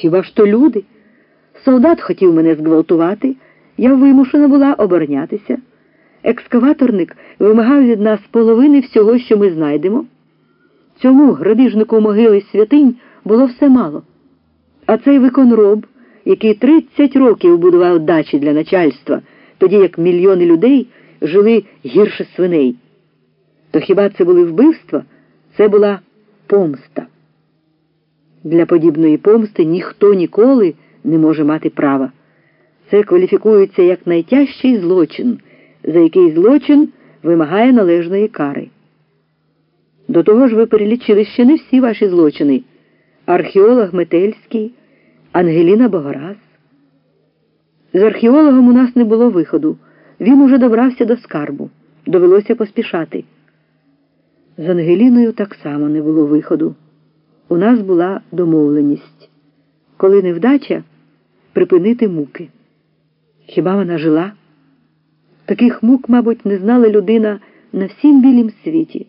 Хіба ж то люди? Солдат хотів мене зґвалтувати, я вимушена була оборонятися. Екскаваторник вимагав від нас половини всього, що ми знайдемо. Цьому грабіжнику могили святинь було все мало. А цей виконроб, який 30 років будував дачі для начальства, тоді як мільйони людей жили гірше свиней. То хіба це були вбивства? Це була помста. Для подібної помсти ніхто ніколи не може мати права. Це кваліфікується як найтяжчий злочин, за який злочин вимагає належної кари. До того ж ви перелічили ще не всі ваші злочини археолог Метельський, Ангеліна Богораз. З археологом у нас не було виходу. Він уже добрався до скарбу. Довелося поспішати. З Ангеліною так само не було виходу. У нас була домовленість. Коли невдача, припинити муки. Хіба вона жила? Таких мук, мабуть, не знала людина на всім білім світі.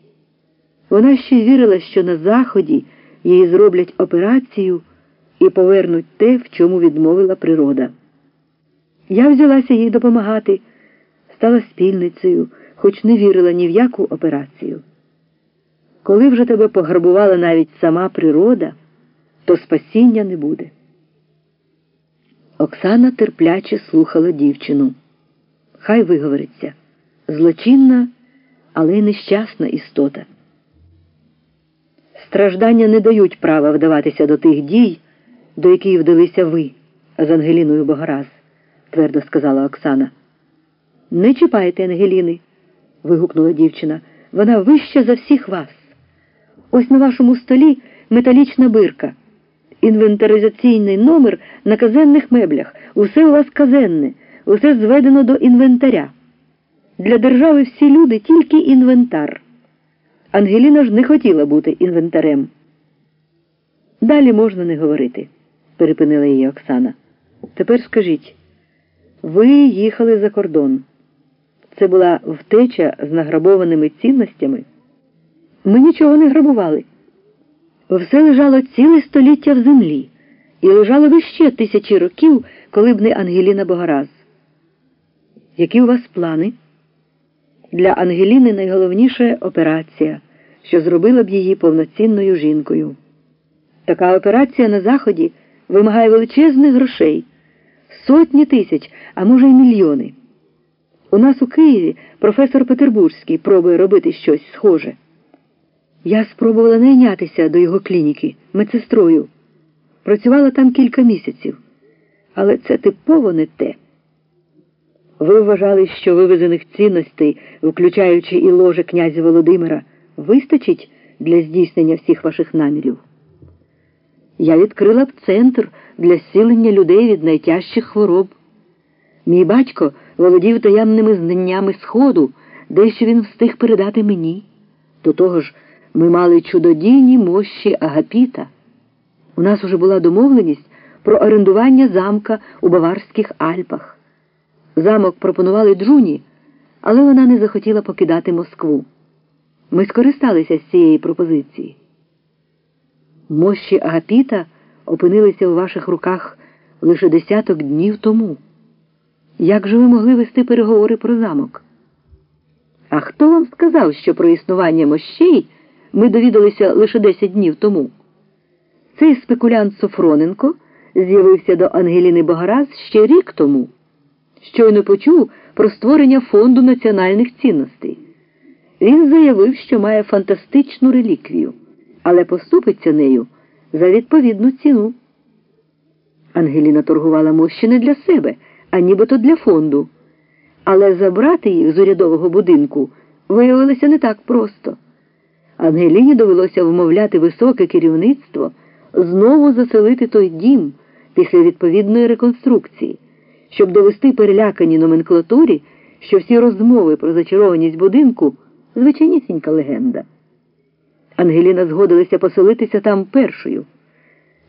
Вона ще вірила, що на Заході їй зроблять операцію і повернуть те, в чому відмовила природа. Я взялася їй допомагати, стала спільницею, хоч не вірила ні в яку операцію. Коли вже тебе пограбувала навіть сама природа, то спасіння не буде. Оксана терпляче слухала дівчину. Хай виговориться злочинна, але й нещасна істота. Страждання не дають права вдаватися до тих дій, до яких вдалися ви з Ангеліною Богораз, твердо сказала Оксана. Не чіпайте Ангеліни, вигукнула дівчина. Вона вища за всіх вас. Ось на вашому столі металічна бирка, інвентаризаційний номер на казенних меблях. Усе у вас казенне, усе зведено до інвентаря. Для держави всі люди тільки інвентар. Ангеліна ж не хотіла бути інвентарем. Далі можна не говорити, перепинила її Оксана. Тепер скажіть, ви їхали за кордон. Це була втеча з награбованими цінностями. Ми нічого не грабували. Все лежало ціле століття в землі, і лежало би ще тисячі років, коли б не Ангеліна Богораз. Які у вас плани? Для Ангеліни найголовніша операція, що зробила б її повноцінною жінкою. Така операція на Заході вимагає величезних грошей, сотні тисяч, а може й мільйони. У нас у Києві професор Петербурзький пробує робити щось схоже. Я спробувала найнятися до його клініки медсестрою. Працювала там кілька місяців, але це типово не те. Ви вважали, що вивезених цінностей, включаючи і ложе князя Володимира, вистачить для здійснення всіх ваших намірів? Я відкрила б центр для зцілення людей від найтяжчих хвороб. Мій батько володів таємними знаннями Сходу, дещо він встиг передати мені. До того ж, ми мали чудодійні мощі Агапіта. У нас уже була домовленість про орендування замка у Баварських Альпах. Замок пропонували Джуні, але вона не захотіла покидати Москву. Ми скористалися з цієї пропозиції. Мощі Агапіта опинилися у ваших руках лише десяток днів тому. Як же ви могли вести переговори про замок? А хто вам сказав, що про існування мощей ми довідалися лише 10 днів тому? Цей спекулянт Софроненко з'явився до Ангеліни Богораз ще рік тому. Щойно почув про створення фонду національних цінностей. Він заявив, що має фантастичну реліквію, але поступиться нею за відповідну ціну. Ангеліна торгувала мощі не для себе, а нібито для фонду. Але забрати їх з урядового будинку виявилося не так просто. Ангеліні довелося вмовляти високе керівництво знову заселити той дім після відповідної реконструкції, щоб довести перелякані номенклатурі, що всі розмови про зачарованість будинку звичайнісінька легенда. Ангеліна згодилася поселитися там першою.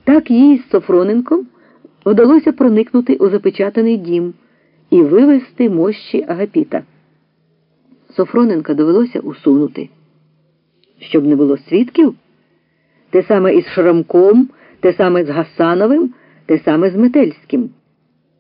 Так їй з Софроненком вдалося проникнути у запечатаний дім і вивезти мощі Агапіта. Софроненка довелося усунути. Щоб не було свідків, те саме із Шрамком, те саме з Гасановим те саме з Метельським.